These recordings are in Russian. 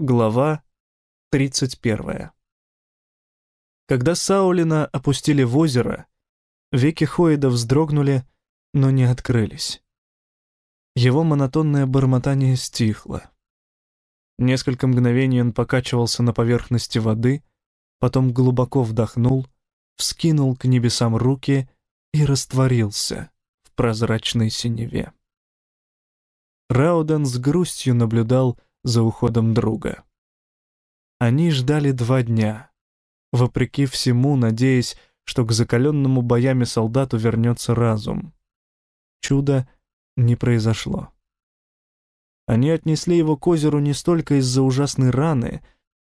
Глава 31. Когда Саулина опустили в озеро, веки Хоида вздрогнули, но не открылись. Его монотонное бормотание стихло. Несколько мгновений он покачивался на поверхности воды, потом глубоко вдохнул, вскинул к небесам руки и растворился в прозрачной синеве. Рауден с грустью наблюдал за уходом друга. Они ждали два дня, вопреки всему надеясь, что к закаленному боями солдату вернется разум. Чудо не произошло. Они отнесли его к озеру не столько из-за ужасной раны,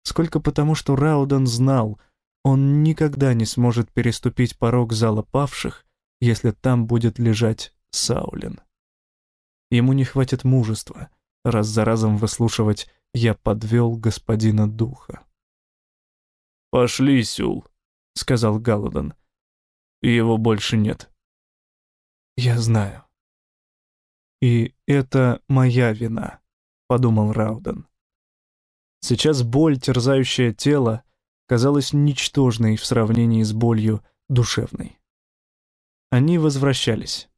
сколько потому, что Рауден знал, он никогда не сможет переступить порог зала павших, если там будет лежать Саулин. Ему не хватит мужества раз за разом выслушивать «я подвел господина духа». «Пошли, Сюл», — сказал Галадон. «Его больше нет». «Я знаю», «И это моя вина», — подумал Рауден. Сейчас боль, терзающая тело, казалась ничтожной в сравнении с болью душевной. Они возвращались.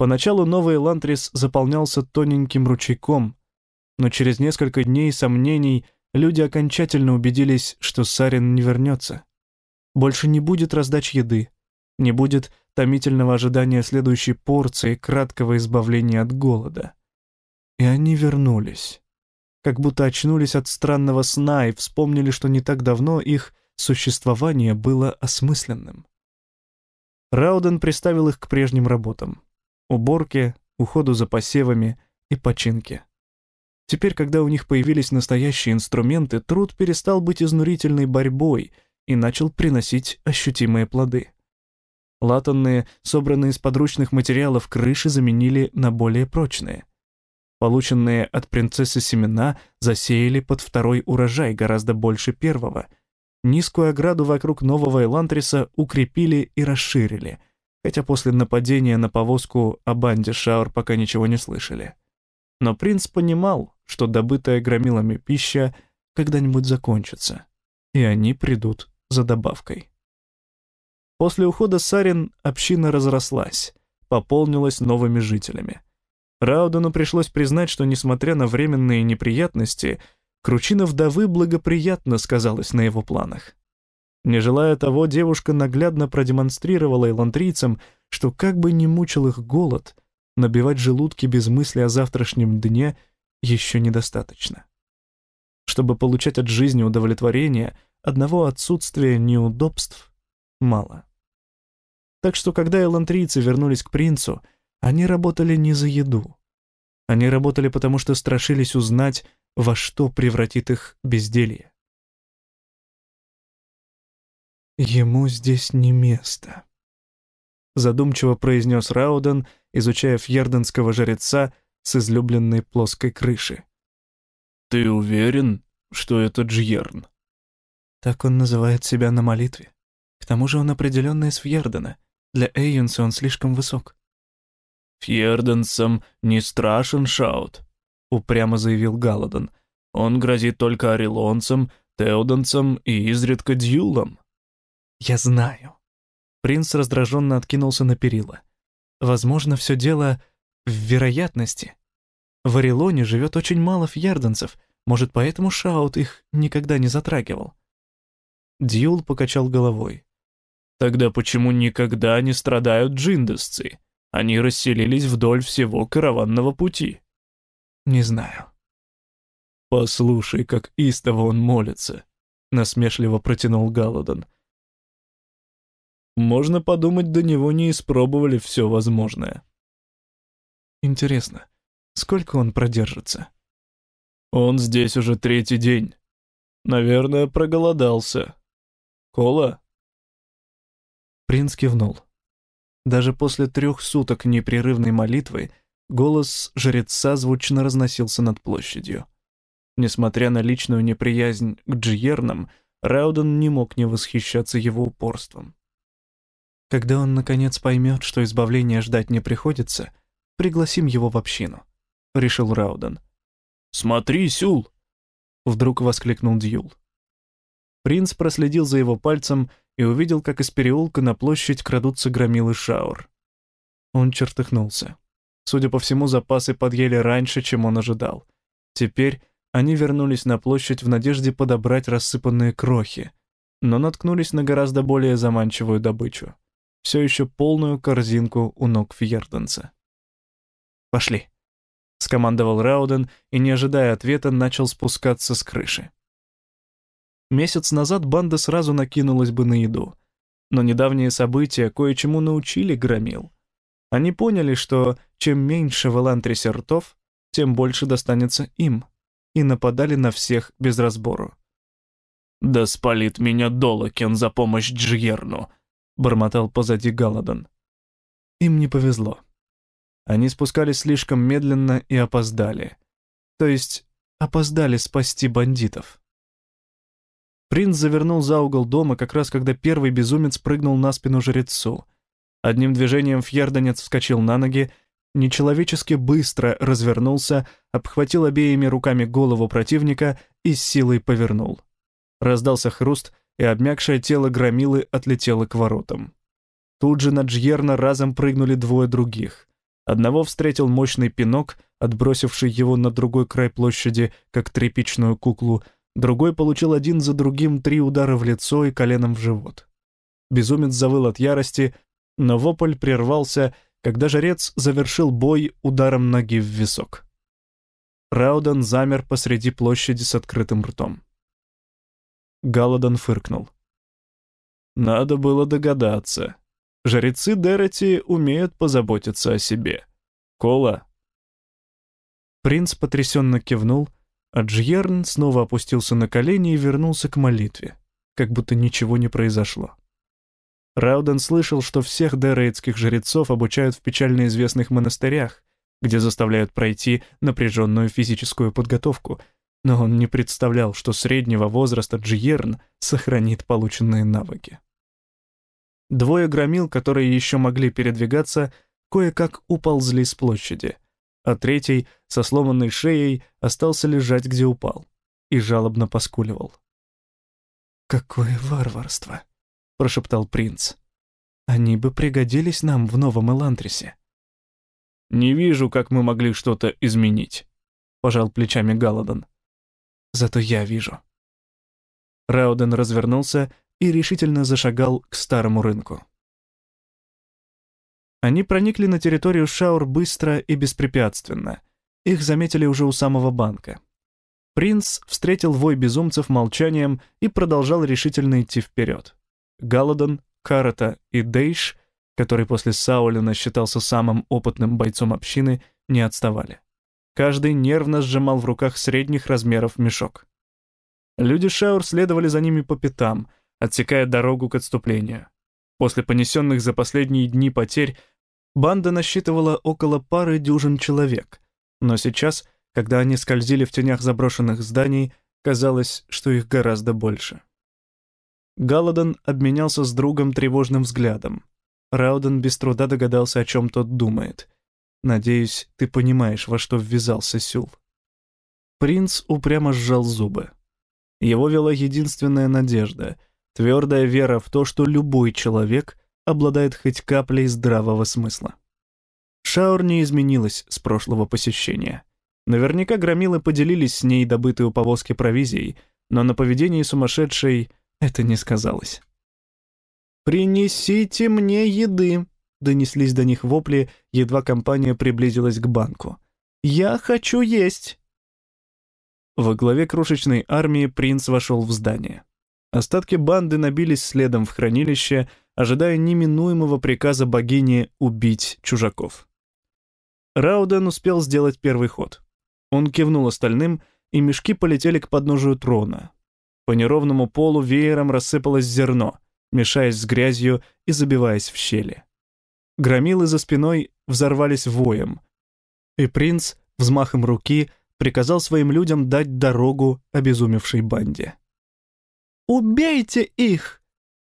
Поначалу новый Элантрис заполнялся тоненьким ручейком, но через несколько дней сомнений люди окончательно убедились, что Сарин не вернется. Больше не будет раздач еды, не будет томительного ожидания следующей порции краткого избавления от голода. И они вернулись. Как будто очнулись от странного сна и вспомнили, что не так давно их существование было осмысленным. Рауден приставил их к прежним работам. Уборке, уходу за посевами и починке. Теперь, когда у них появились настоящие инструменты, труд перестал быть изнурительной борьбой и начал приносить ощутимые плоды. Латанные, собранные из подручных материалов крыши заменили на более прочные. Полученные от принцессы семена засеяли под второй урожай гораздо больше первого. Низкую ограду вокруг нового Элантриса укрепили и расширили, хотя после нападения на повозку о банде Шаур пока ничего не слышали. Но принц понимал, что добытая громилами пища когда-нибудь закончится, и они придут за добавкой. После ухода Сарин община разрослась, пополнилась новыми жителями. Раудену пришлось признать, что, несмотря на временные неприятности, кручина вдовы благоприятно сказалась на его планах. Не желая того, девушка наглядно продемонстрировала элантрийцам, что как бы ни мучил их голод, набивать желудки без мысли о завтрашнем дне еще недостаточно. Чтобы получать от жизни удовлетворение, одного отсутствия неудобств мало. Так что, когда элантрийцы вернулись к принцу, они работали не за еду. Они работали потому, что страшились узнать, во что превратит их безделье. «Ему здесь не место», — задумчиво произнес Рауден, изучая фьерденского жреца с излюбленной плоской крыши. «Ты уверен, что это Джьерн?» Так он называет себя на молитве. К тому же он определенно из Фьердена — для Эйюнса он слишком высок. «Фьерденсам не страшен Шаут», — упрямо заявил Галадон. «Он грозит только орелонцам, теоденцам и изредка дьюлам». «Я знаю». Принц раздраженно откинулся на перила. «Возможно, все дело в вероятности. В Орелоне живет очень мало фьерденцев, может, поэтому Шаут их никогда не затрагивал». Дьюл покачал головой. Тогда почему никогда не страдают джиндасцы? Они расселились вдоль всего караванного пути. Не знаю. Послушай, как истово он молится, насмешливо протянул Галадон. Можно подумать, до него не испробовали все возможное. Интересно, сколько он продержится? Он здесь уже третий день. Наверное, проголодался. Кола? Принц кивнул. Даже после трех суток непрерывной молитвы голос жреца звучно разносился над площадью. Несмотря на личную неприязнь к Джиернам, Рауден не мог не восхищаться его упорством. Когда он, наконец, поймет, что избавления ждать не приходится, пригласим его в общину, — решил Рауден. «Смотри, Сюл!» — вдруг воскликнул Дьюл. Принц проследил за его пальцем и увидел, как из переулка на площадь крадутся громилы Шаур. Он чертыхнулся. Судя по всему, запасы подъели раньше, чем он ожидал. Теперь они вернулись на площадь в надежде подобрать рассыпанные крохи, но наткнулись на гораздо более заманчивую добычу. Все еще полную корзинку у ног Фьерденса. «Пошли», — скомандовал Рауден и, не ожидая ответа, начал спускаться с крыши. Месяц назад банда сразу накинулась бы на еду. Но недавние события кое-чему научили Громил. Они поняли, что чем меньше в Элантрисе ртов, тем больше достанется им, и нападали на всех без разбору. «Да спалит меня Долокен за помощь Джиерну», — бормотал позади Галадон. Им не повезло. Они спускались слишком медленно и опоздали. То есть опоздали спасти бандитов. Принц завернул за угол дома, как раз когда первый безумец прыгнул на спину жрецу. Одним движением фьерданец вскочил на ноги, нечеловечески быстро развернулся, обхватил обеими руками голову противника и с силой повернул. Раздался хруст, и обмякшее тело громилы отлетело к воротам. Тут же на Джьерна разом прыгнули двое других. Одного встретил мощный пинок, отбросивший его на другой край площади, как тряпичную куклу — Другой получил один за другим три удара в лицо и коленом в живот. Безумец завыл от ярости, но вопль прервался, когда жрец завершил бой ударом ноги в висок. Рауден замер посреди площади с открытым ртом. Галадон фыркнул. «Надо было догадаться. Жрецы Дерети умеют позаботиться о себе. Кола?» Принц потрясенно кивнул — а Джьерн снова опустился на колени и вернулся к молитве, как будто ничего не произошло. Рауден слышал, что всех дерейтских жрецов обучают в печально известных монастырях, где заставляют пройти напряженную физическую подготовку, но он не представлял, что среднего возраста Джиерн сохранит полученные навыки. Двое громил, которые еще могли передвигаться, кое-как уползли с площади — а третий, со сломанной шеей, остался лежать, где упал, и жалобно поскуливал. «Какое варварство!» — прошептал принц. «Они бы пригодились нам в новом Элантрисе». «Не вижу, как мы могли что-то изменить», — пожал плечами Галадон. «Зато я вижу». Рауден развернулся и решительно зашагал к старому рынку. Они проникли на территорию Шаур быстро и беспрепятственно. Их заметили уже у самого банка. Принц встретил вой безумцев молчанием и продолжал решительно идти вперед. Галадон, Карата и Дейш, который после Саулина считался самым опытным бойцом общины, не отставали. Каждый нервно сжимал в руках средних размеров мешок. Люди Шаур следовали за ними по пятам, отсекая дорогу к отступлению. После понесенных за последние дни потерь Банда насчитывала около пары дюжин человек, но сейчас, когда они скользили в тенях заброшенных зданий, казалось, что их гораздо больше. Галадон обменялся с другом тревожным взглядом. Рауден без труда догадался, о чем тот думает. «Надеюсь, ты понимаешь, во что ввязался Сюл». Принц упрямо сжал зубы. Его вела единственная надежда, твердая вера в то, что любой человек обладает хоть каплей здравого смысла. Шаур не изменилась с прошлого посещения. Наверняка громилы поделились с ней добытой у повозки провизией, но на поведении сумасшедшей это не сказалось. «Принесите мне еды!» — донеслись до них вопли, едва компания приблизилась к банку. «Я хочу есть!» Во главе крошечной армии принц вошел в здание. Остатки банды набились следом в хранилище, ожидая неминуемого приказа богини убить чужаков. Рауден успел сделать первый ход. Он кивнул остальным, и мешки полетели к подножию трона. По неровному полу веером рассыпалось зерно, мешаясь с грязью и забиваясь в щели. Громилы за спиной взорвались воем, и принц взмахом руки приказал своим людям дать дорогу обезумевшей банде. «Убейте их!»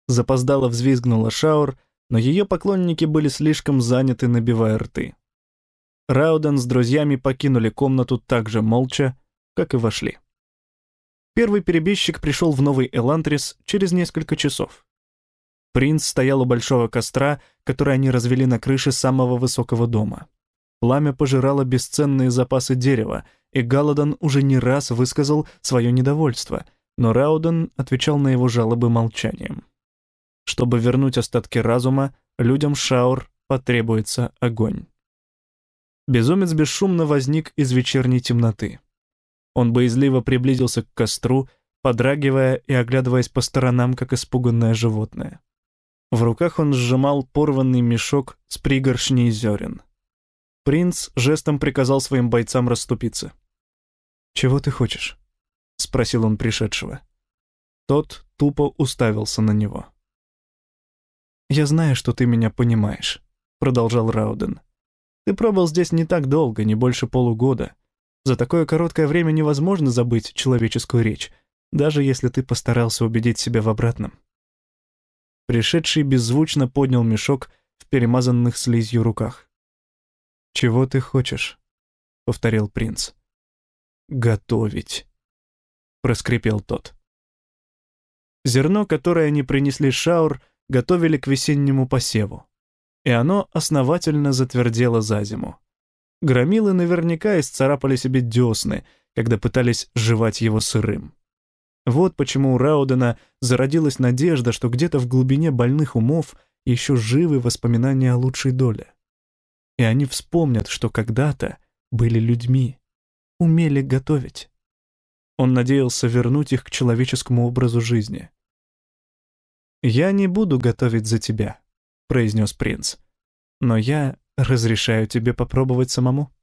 Запоздало взвизгнула Шаур, но ее поклонники были слишком заняты, набивая рты. Рауден с друзьями покинули комнату так же молча, как и вошли. Первый перебежчик пришел в Новый Элантрис через несколько часов. Принц стоял у большого костра, который они развели на крыше самого высокого дома. Пламя пожирало бесценные запасы дерева, и Галадон уже не раз высказал свое недовольство, но Рауден отвечал на его жалобы молчанием. Чтобы вернуть остатки разума, людям Шаур потребуется огонь. Безумец бесшумно возник из вечерней темноты. Он боязливо приблизился к костру, подрагивая и оглядываясь по сторонам, как испуганное животное. В руках он сжимал порванный мешок с пригоршней зерен. Принц жестом приказал своим бойцам расступиться. «Чего ты хочешь?» — спросил он пришедшего. Тот тупо уставился на него. «Я знаю, что ты меня понимаешь», — продолжал Рауден. «Ты пробыл здесь не так долго, не больше полугода. За такое короткое время невозможно забыть человеческую речь, даже если ты постарался убедить себя в обратном». Пришедший беззвучно поднял мешок в перемазанных слизью руках. «Чего ты хочешь?» — повторил принц. «Готовить», — проскрипел тот. Зерно, которое они принесли Шаур, готовили к весеннему посеву, и оно основательно затвердело за зиму. Громилы наверняка исцарапали себе десны, когда пытались жевать его сырым. Вот почему у Раудена зародилась надежда, что где-то в глубине больных умов еще живы воспоминания о лучшей доле. И они вспомнят, что когда-то были людьми, умели готовить. Он надеялся вернуть их к человеческому образу жизни. «Я не буду готовить за тебя», — произнес принц. «Но я разрешаю тебе попробовать самому».